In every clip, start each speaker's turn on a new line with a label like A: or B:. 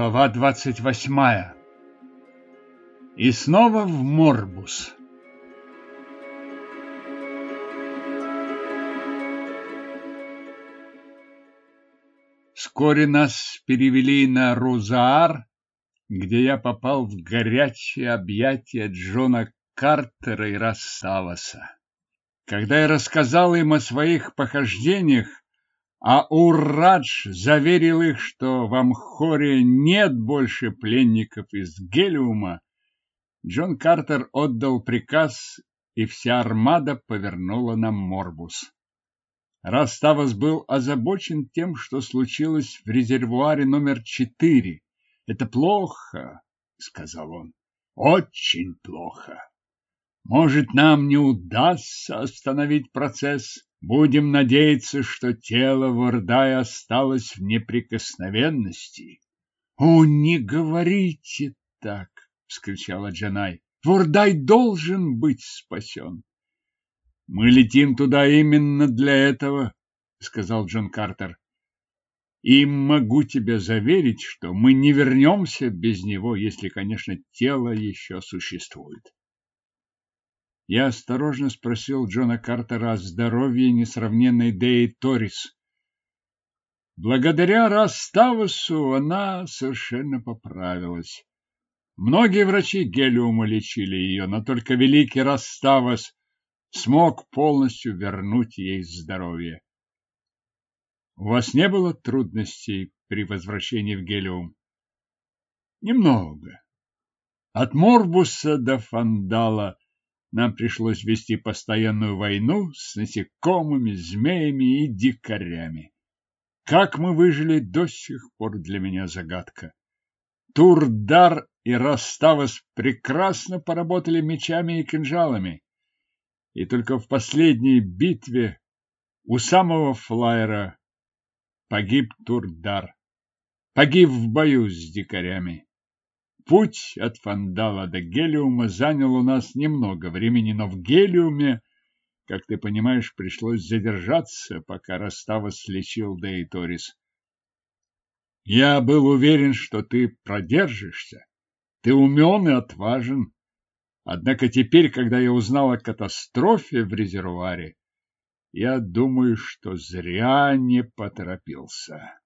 A: Глава двадцать восьмая. И снова в Морбус. Вскоре нас перевели на Рузаар, где я попал в горячее объятия Джона Картера и Рассаваса. Когда я рассказал им о своих похождениях, а Урадж заверил их, что в Амхоре нет больше пленников из Гелиума, Джон Картер отдал приказ, и вся армада повернула на Морбус. Раставас был озабочен тем, что случилось в резервуаре номер четыре. «Это плохо», — сказал он, — «очень плохо. Может, нам не удастся остановить процесс?» Будем надеяться, что тело Вардая осталось в неприкосновенности. — О, не говорите так! — вскричала Джанай. — Вардай должен быть спасен. — Мы летим туда именно для этого, — сказал Джон Картер. — И могу тебя заверить, что мы не вернемся без него, если, конечно, тело еще существует. Я осторожно спросил Джона Картера о здоровье несравненной Деи Торис. Благодаря Раставусу она совершенно поправилась. Многие врачи Гелиума лечили ее, но только великий Раставус смог полностью вернуть ей здоровье. У вас не было трудностей при возвращении в Гелиум? Немного. От Морбуса до Фандала нам пришлось вести постоянную войну с насекомыми, змеями и дикарями. Как мы выжили, до сих пор для меня загадка. Турдар и Раставас прекрасно поработали мечами и кинжалами. И только в последней битве у самого флайера погиб Турдар. Погиб в бою с дикарями. Путь от Фандала до Гелиума занял у нас немного времени, но в Гелиуме, как ты понимаешь, пришлось задержаться, пока Растава слечил Дейторис. Я был уверен, что ты продержишься. Ты умен и отважен. Однако теперь, когда я узнал о катастрофе в резервуаре, я думаю, что зря не поторопился.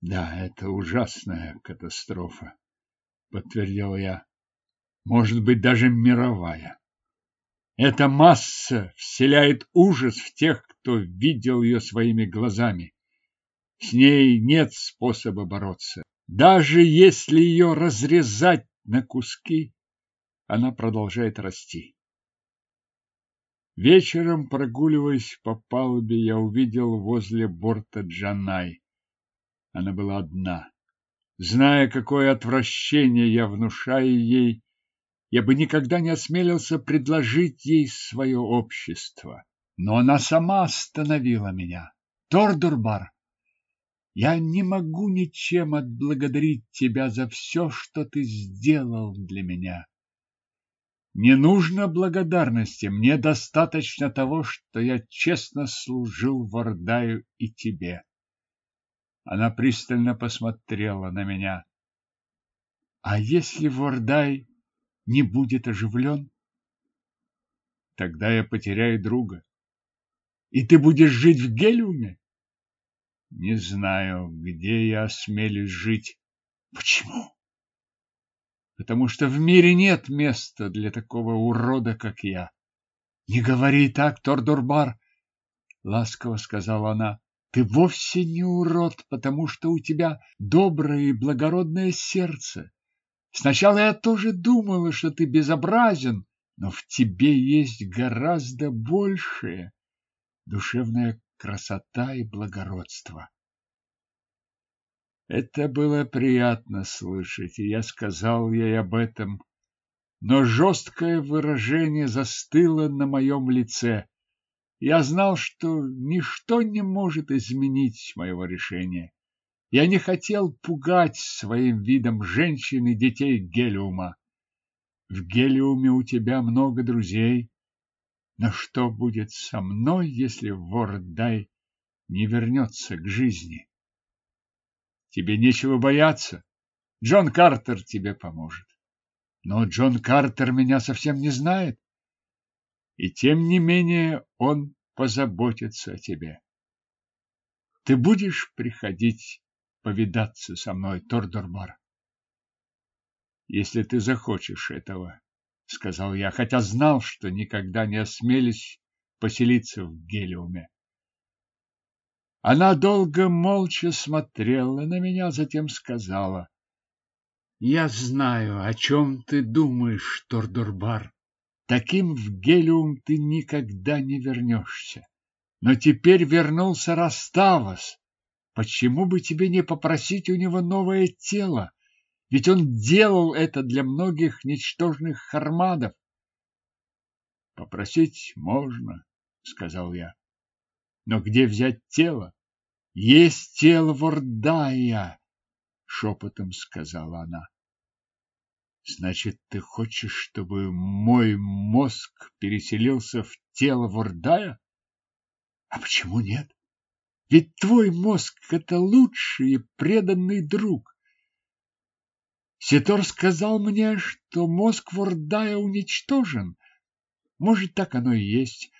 A: Да, это ужасная катастрофа подтвердил я. Может быть, даже мировая. Эта масса вселяет ужас в тех, кто видел ее своими глазами. С ней нет способа бороться. Даже если ее разрезать на куски, она продолжает расти. Вечером, прогуливаясь по палубе, я увидел возле борта Джанай. Она была одна. Зная, какое отвращение я внушаю ей, я бы никогда не осмелился предложить ей свое общество. Но она сама остановила меня. Тордурбар, я не могу ничем отблагодарить тебя за все, что ты сделал для меня. Не нужно благодарности, мне достаточно того, что я честно служил Вардаю и тебе. Она пристально посмотрела на меня. А если Вордай не будет оживлен? Тогда я потеряю друга. И ты будешь жить в Гелиуме? Не знаю, где я осмелюсь жить. Почему? Потому что в мире нет места для такого урода, как я. Не говори так, Тордурбар, ласково сказала она. Ты вовсе не урод, потому что у тебя доброе и благородное сердце. Сначала я тоже думала, что ты безобразен, но в тебе есть гораздо большее — душевная красота и благородство. Это было приятно слышать, и я сказал ей об этом, но жесткое выражение застыло на моем лице. Я знал, что ничто не может изменить моего решения. Я не хотел пугать своим видом женщин и детей Гелиума. В Гелиуме у тебя много друзей. Но что будет со мной, если Вордай не вернется к жизни? Тебе нечего бояться. Джон Картер тебе поможет. Но Джон Картер меня совсем не знает. И тем не менее он позаботится о тебе. Ты будешь приходить повидаться со мной, Тордорбар? Если ты захочешь этого, сказал я, хотя знал, что никогда не осмелюсь поселиться в Гелиуме. Она долго молча смотрела на меня, затем сказала: "Я знаю, о чем ты думаешь, Тордорбар. Таким в Гелиум ты никогда не вернешься. Но теперь вернулся Раставос. Почему бы тебе не попросить у него новое тело? Ведь он делал это для многих ничтожных хармадов. Попросить можно, сказал я. Но где взять тело? Есть тело Вордая, шепотом сказала она. Значит, ты хочешь, чтобы мой мозг переселился в тело Вордая? А почему нет? Ведь твой мозг — это лучший и преданный друг. Ситор сказал мне, что мозг Вордая уничтожен. Может, так оно и есть.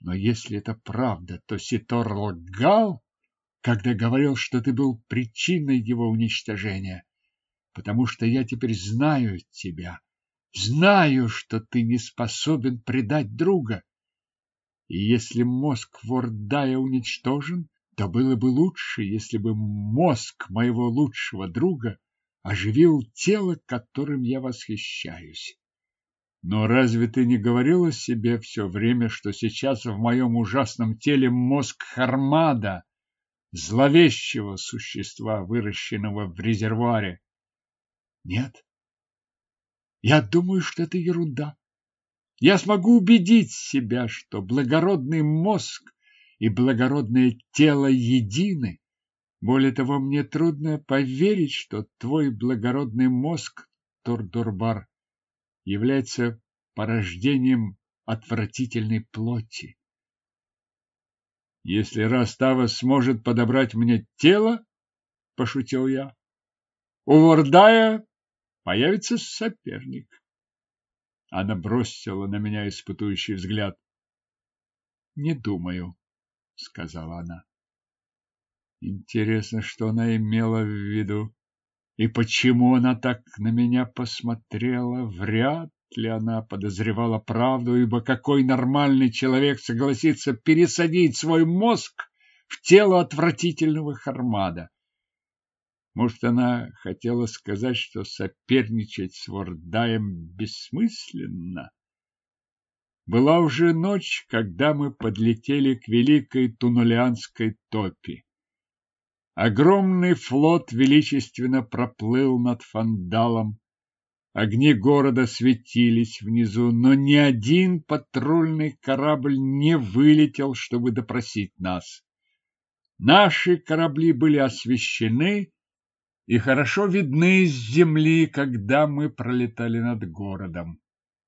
A: Но если это правда, то Ситор лгал, когда говорил, что ты был причиной его уничтожения, потому что я теперь знаю тебя, знаю, что ты не способен предать друга. И если мозг Вордая уничтожен, то было бы лучше, если бы мозг моего лучшего друга оживил тело, которым я восхищаюсь. Но разве ты не говорила себе все время, что сейчас в моем ужасном теле мозг Хармада, зловещего существа, выращенного в резервуаре? Нет. Я думаю, что это ерунда. Я смогу убедить себя, что благородный мозг и благородное тело едины. Более того, мне трудно поверить, что твой благородный мозг, Тордорбар, является порождением отвратительной плоти. Если Растава сможет подобрать мне тело, пошутил я, у Вордая появится соперник. Она бросила на меня испытующий взгляд. Не думаю, сказала она. Интересно, что она имела в виду и почему она так на меня посмотрела. Вряд ли она подозревала правду, ибо какой нормальный человек согласится пересадить свой мозг в тело отвратительного Хармада? Может, она хотела сказать, что соперничать с Вордаем бессмысленно? Была уже ночь, когда мы подлетели к великой Тунулианской топи. Огромный флот величественно проплыл над Фандалом. Огни города светились внизу, но ни один патрульный корабль не вылетел, чтобы допросить нас. Наши корабли были освещены и хорошо видны с земли, когда мы пролетали над городом.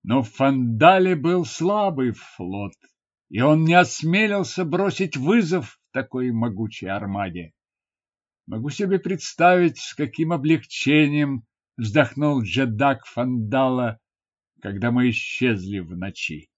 A: Но в Фандале был слабый флот, и он не осмелился бросить вызов такой могучей армаде. Могу себе представить, с каким облегчением вздохнул Джедак Фандала, когда мы исчезли в ночи.